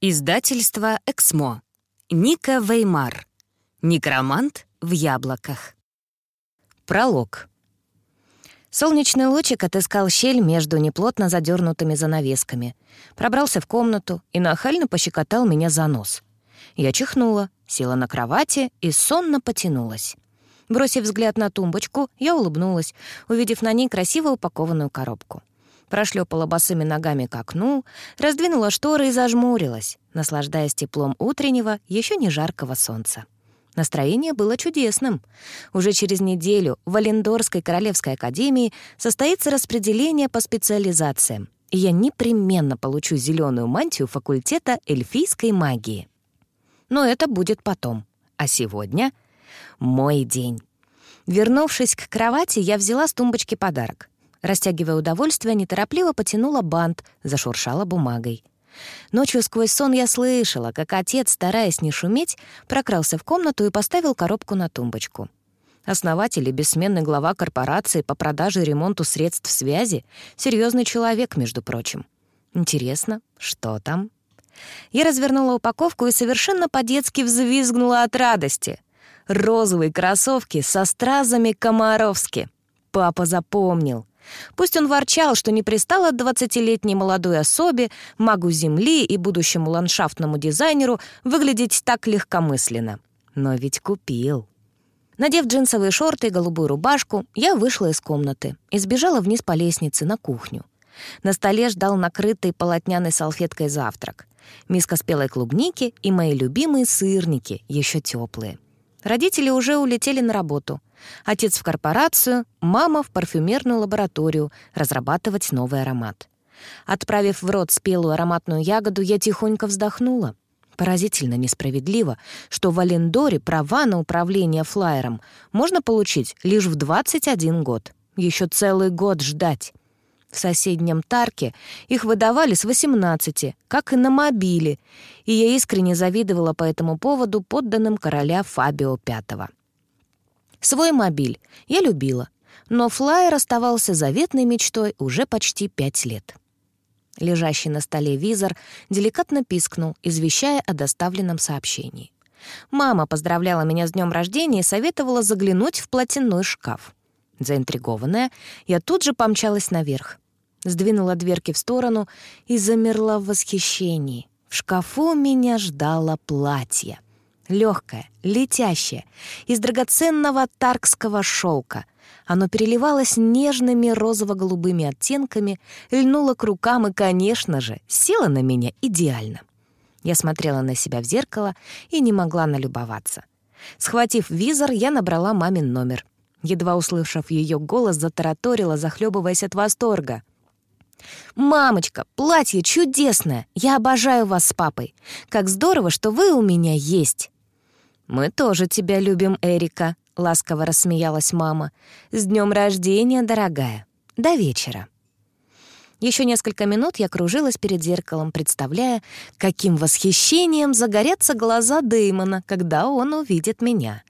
Издательство «Эксмо». Ника Веймар. Некромант в яблоках. Пролог. Солнечный лучик отыскал щель между неплотно задернутыми занавесками, пробрался в комнату и нахально пощекотал меня за нос. Я чихнула, села на кровати и сонно потянулась. Бросив взгляд на тумбочку, я улыбнулась, увидев на ней красиво упакованную коробку прошлепала босыми ногами к окну, раздвинула шторы и зажмурилась, наслаждаясь теплом утреннего, еще не жаркого солнца. Настроение было чудесным. Уже через неделю в Валендорской Королевской Академии состоится распределение по специализациям, и я непременно получу зеленую мантию факультета эльфийской магии. Но это будет потом. А сегодня — мой день. Вернувшись к кровати, я взяла с тумбочки подарок. Растягивая удовольствие, неторопливо потянула бант, зашуршала бумагой. Ночью сквозь сон я слышала, как отец, стараясь не шуметь, прокрался в комнату и поставил коробку на тумбочку. Основатель и бессменный глава корпорации по продаже и ремонту средств связи — серьезный человек, между прочим. Интересно, что там? Я развернула упаковку и совершенно по-детски взвизгнула от радости. Розовые кроссовки со стразами Комаровски. Папа запомнил. Пусть он ворчал, что не пристало двадцатилетней молодой особе, магу Земли и будущему ландшафтному дизайнеру выглядеть так легкомысленно. Но ведь купил. Надев джинсовые шорты и голубую рубашку, я вышла из комнаты и сбежала вниз по лестнице на кухню. На столе ждал накрытый полотняной салфеткой завтрак. Миска спелой клубники и мои любимые сырники, еще теплые. Родители уже улетели на работу. Отец в корпорацию, мама в парфюмерную лабораторию разрабатывать новый аромат. Отправив в рот спелую ароматную ягоду, я тихонько вздохнула. Поразительно несправедливо, что в Алендоре права на управление флайером можно получить лишь в 21 год. Еще целый год ждать. В соседнем Тарке их выдавали с 18, как и на мобиле, и я искренне завидовала по этому поводу подданным короля Фабио V. Свой мобиль я любила, но флайер оставался заветной мечтой уже почти пять лет. Лежащий на столе визор деликатно пискнул, извещая о доставленном сообщении. Мама поздравляла меня с днем рождения и советовала заглянуть в платяной шкаф. Заинтригованная, я тут же помчалась наверх. Сдвинула дверки в сторону и замерла в восхищении. В шкафу меня ждало платье. Легкое, летящее, из драгоценного таркского шелка. Оно переливалось нежными розово-голубыми оттенками, льнуло к рукам и, конечно же, село на меня идеально. Я смотрела на себя в зеркало и не могла налюбоваться. Схватив визор, я набрала мамин номер. Едва услышав ее голос, затараторила, захлебываясь от восторга. «Мамочка, платье чудесное! Я обожаю вас с папой! Как здорово, что вы у меня есть!» «Мы тоже тебя любим, Эрика», — ласково рассмеялась мама. «С днем рождения, дорогая! До вечера!» Еще несколько минут я кружилась перед зеркалом, представляя, каким восхищением загорятся глаза Дэймона, когда он увидит меня.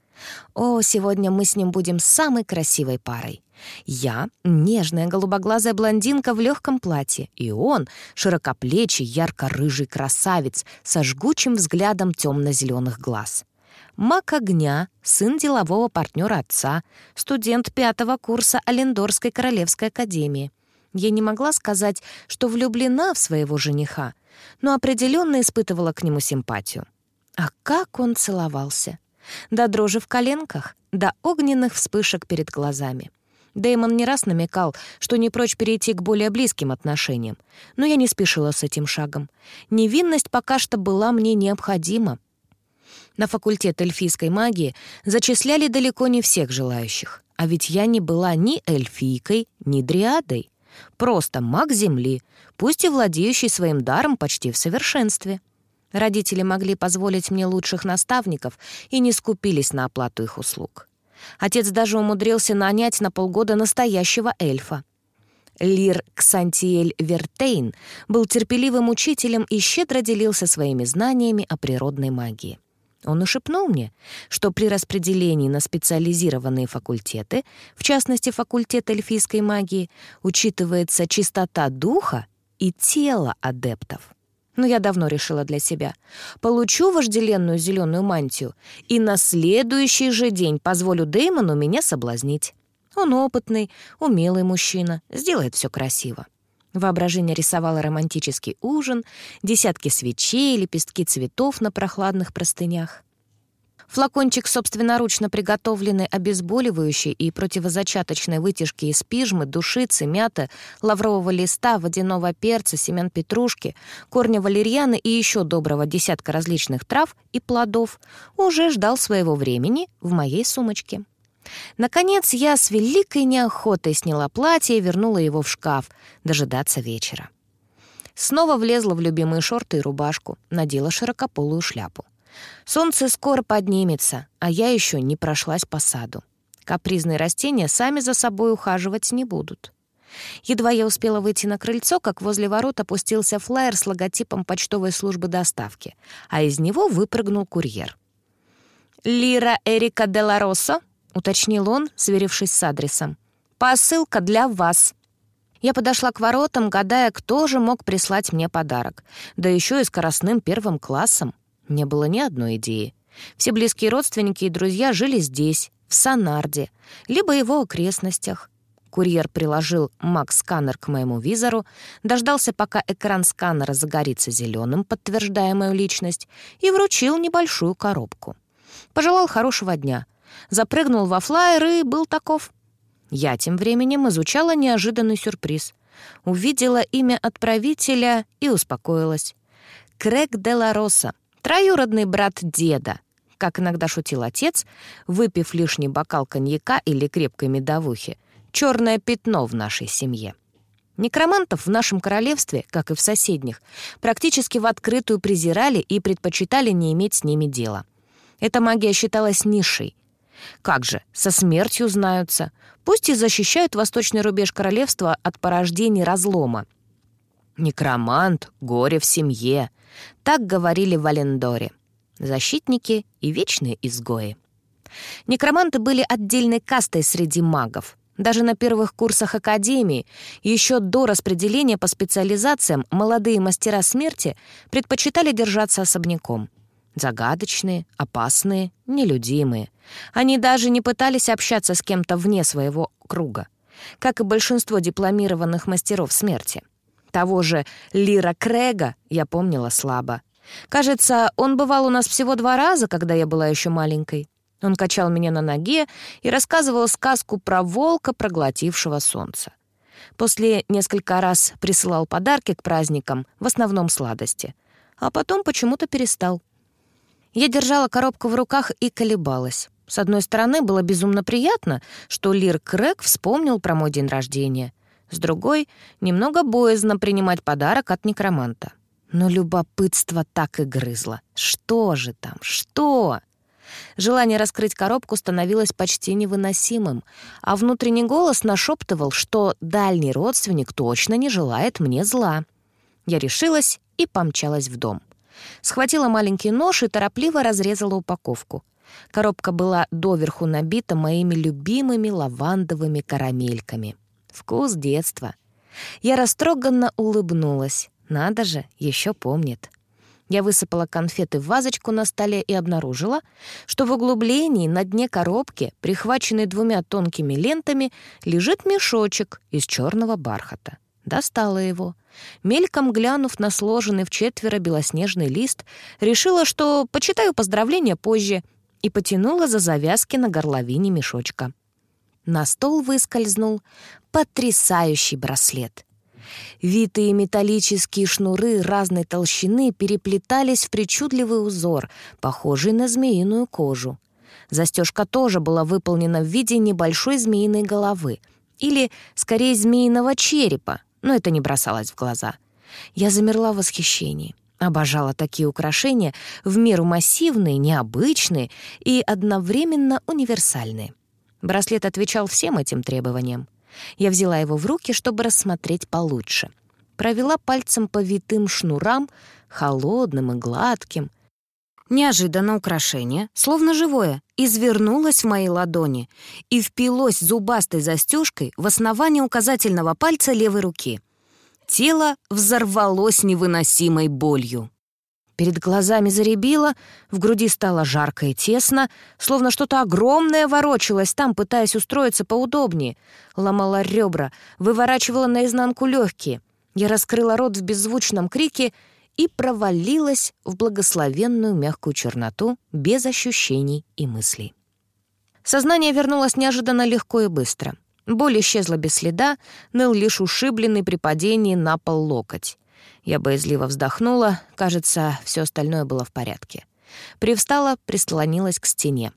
О, сегодня мы с ним будем самой красивой парой. Я — нежная голубоглазая блондинка в легком платье, и он — широкоплечий, ярко-рыжий красавец со жгучим взглядом темно-зеленых глаз. Маг огня, сын делового партнера отца, студент пятого курса Алендорской Королевской Академии. Я не могла сказать, что влюблена в своего жениха, но определенно испытывала к нему симпатию. А как он целовался! До дрожи в коленках, до огненных вспышек перед глазами. Дэймон не раз намекал, что не прочь перейти к более близким отношениям, но я не спешила с этим шагом. Невинность пока что была мне необходима. На факультет эльфийской магии зачисляли далеко не всех желающих, а ведь я не была ни эльфийкой, ни дриадой. Просто маг Земли, пусть и владеющий своим даром почти в совершенстве. Родители могли позволить мне лучших наставников и не скупились на оплату их услуг. Отец даже умудрился нанять на полгода настоящего эльфа. Лир Ксантиэль Вертейн был терпеливым учителем и щедро делился своими знаниями о природной магии. Он ушепнул мне, что при распределении на специализированные факультеты, в частности факультет эльфийской магии, учитывается чистота духа и тела адептов. Но я давно решила для себя. Получу вожделенную зеленую мантию, и на следующий же день позволю Дэймону меня соблазнить. Он опытный, умелый мужчина, сделает все красиво. Воображение рисовало романтический ужин, десятки свечей, лепестки цветов на прохладных простынях. Флакончик собственноручно приготовленной обезболивающей и противозачаточной вытяжки из пижмы, душицы, мяты, лаврового листа, водяного перца, семян петрушки, корня валерьяны и еще доброго десятка различных трав и плодов уже ждал своего времени в моей сумочке. Наконец я с великой неохотой сняла платье и вернула его в шкаф дожидаться вечера. Снова влезла в любимые шорты и рубашку, надела широкополую шляпу. Солнце скоро поднимется, а я еще не прошлась по саду. Капризные растения сами за собой ухаживать не будут. Едва я успела выйти на крыльцо, как возле ворот опустился флаер с логотипом почтовой службы доставки, а из него выпрыгнул курьер. «Лира Эрика де ла Россо», — уточнил он, сверившись с адресом. «Посылка для вас». Я подошла к воротам, гадая, кто же мог прислать мне подарок, да еще и скоростным первым классом. Не было ни одной идеи. Все близкие родственники и друзья жили здесь, в Санарде, либо его окрестностях. Курьер приложил Мак-сканер к моему визору, дождался, пока экран сканера загорится зеленым, подтверждая мою личность, и вручил небольшую коробку. Пожелал хорошего дня. Запрыгнул во флайер и был таков. Я тем временем изучала неожиданный сюрприз. Увидела имя отправителя и успокоилась. Крэг де ла Роса, Троюродный брат деда, как иногда шутил отец, выпив лишний бокал коньяка или крепкой медовухи, черное пятно в нашей семье. Некромантов в нашем королевстве, как и в соседних, практически в открытую презирали и предпочитали не иметь с ними дела. Эта магия считалась низшей. Как же, со смертью знаются. Пусть и защищают восточный рубеж королевства от порождений разлома. Некромант, горе в семье. Так говорили в Алендоре. Защитники и вечные изгои. Некроманты были отдельной кастой среди магов. Даже на первых курсах Академии, еще до распределения по специализациям, молодые мастера смерти предпочитали держаться особняком. Загадочные, опасные, нелюдимые. Они даже не пытались общаться с кем-то вне своего круга, как и большинство дипломированных мастеров смерти. Того же Лира Крэга я помнила слабо. Кажется, он бывал у нас всего два раза, когда я была еще маленькой. Он качал меня на ноге и рассказывал сказку про волка, проглотившего солнце. После несколько раз присылал подарки к праздникам, в основном сладости. А потом почему-то перестал. Я держала коробку в руках и колебалась. С одной стороны, было безумно приятно, что Лир Крэг вспомнил про мой день рождения. С другой, немного боязно принимать подарок от некроманта. Но любопытство так и грызло. Что же там? Что? Желание раскрыть коробку становилось почти невыносимым, а внутренний голос нашептывал, что дальний родственник точно не желает мне зла. Я решилась и помчалась в дом. Схватила маленький нож и торопливо разрезала упаковку. Коробка была доверху набита моими любимыми лавандовыми карамельками. Вкус детства. Я растроганно улыбнулась. Надо же, еще помнит. Я высыпала конфеты в вазочку на столе и обнаружила, что в углублении на дне коробки, прихваченной двумя тонкими лентами, лежит мешочек из черного бархата. Достала его. Мельком глянув на сложенный в четверо белоснежный лист, решила, что почитаю поздравления позже, и потянула за завязки на горловине мешочка. На стол выскользнул потрясающий браслет. Витые металлические шнуры разной толщины переплетались в причудливый узор, похожий на змеиную кожу. Застежка тоже была выполнена в виде небольшой змеиной головы, или, скорее, змеиного черепа, но это не бросалось в глаза. Я замерла в восхищении. Обожала такие украшения, в меру массивные, необычные и одновременно универсальные. Браслет отвечал всем этим требованиям. Я взяла его в руки, чтобы рассмотреть получше. Провела пальцем по витым шнурам, холодным и гладким. Неожиданно украшение, словно живое, извернулось в моей ладони и впилось зубастой застежкой в основание указательного пальца левой руки. Тело взорвалось невыносимой болью. Перед глазами заребило, в груди стало жарко и тесно, словно что-то огромное ворочалось там, пытаясь устроиться поудобнее. Ломала ребра, выворачивала наизнанку легкие. Я раскрыла рот в беззвучном крике и провалилась в благословенную мягкую черноту без ощущений и мыслей. Сознание вернулось неожиданно легко и быстро. Боль исчезла без следа, ныл лишь ушибленный при падении на пол локоть. Я боязливо вздохнула, кажется, все остальное было в порядке. Привстала, прислонилась к стене.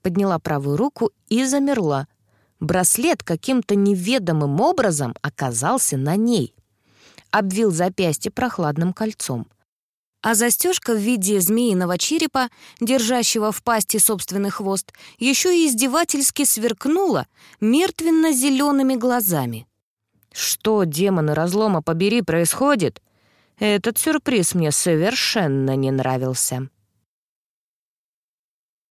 Подняла правую руку и замерла. Браслет каким-то неведомым образом оказался на ней. Обвил запястье прохладным кольцом. А застежка в виде змеиного черепа, держащего в пасти собственный хвост, еще и издевательски сверкнула мертвенно-зелеными глазами. «Что, демоны разлома побери, происходит?» Этот сюрприз мне совершенно не нравился.